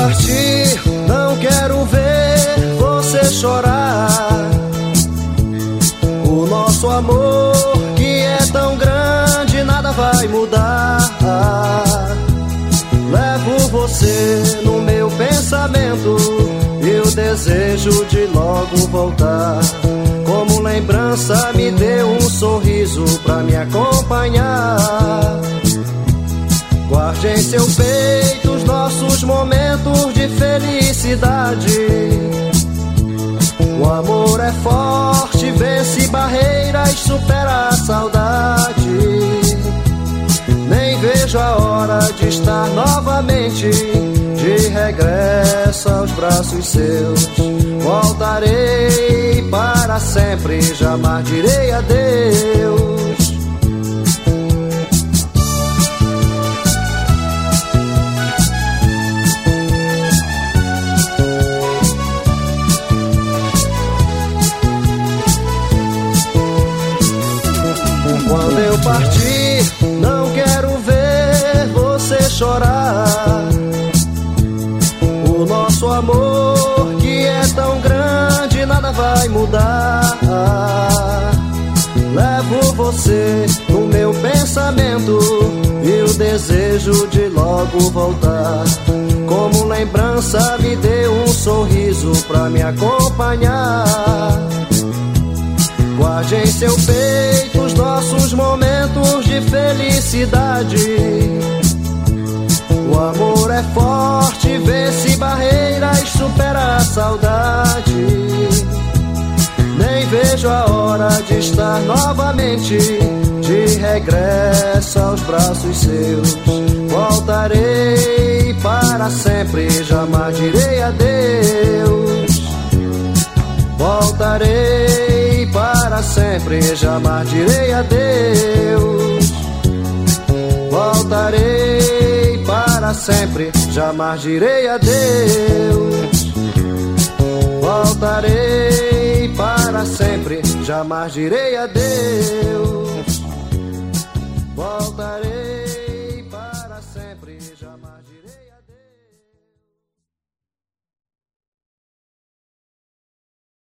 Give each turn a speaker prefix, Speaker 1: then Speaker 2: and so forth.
Speaker 1: partir, não quero ver você chorar. O nosso amor que é tão grande, nada vai mudar. Levo você no meu pensamento e o desejo de logo voltar. Como lembrança, me deu um sorriso pra me acompanhar. Guarde em seu peito os momentos de felicidade. O amor é forte, vence barreiras, supera a saudade. Nem vejo a hora de estar novamente de regresso aos braços seus. Voltarei para sempre, jamais direi adeus. Partir, não quero ver você chorar. O nosso amor, que é tão grande, nada vai mudar. Levo você no meu pensamento e o desejo de logo voltar. Como lembrança, me dê um sorriso pra me acompanhar. Guarde em seu peito os nossos momentos de felicidade. O amor é forte, vence barreiras, supera a saudade. Nem vejo a hora de estar novamente de regresso aos braços seus. Voltarei para sempre, jamais direi adeus. Voltarei para sempre, jamais direi adeus. Voltarei para sempre, jamais direi adeus. Voltarei para sempre, jamais direi adeus.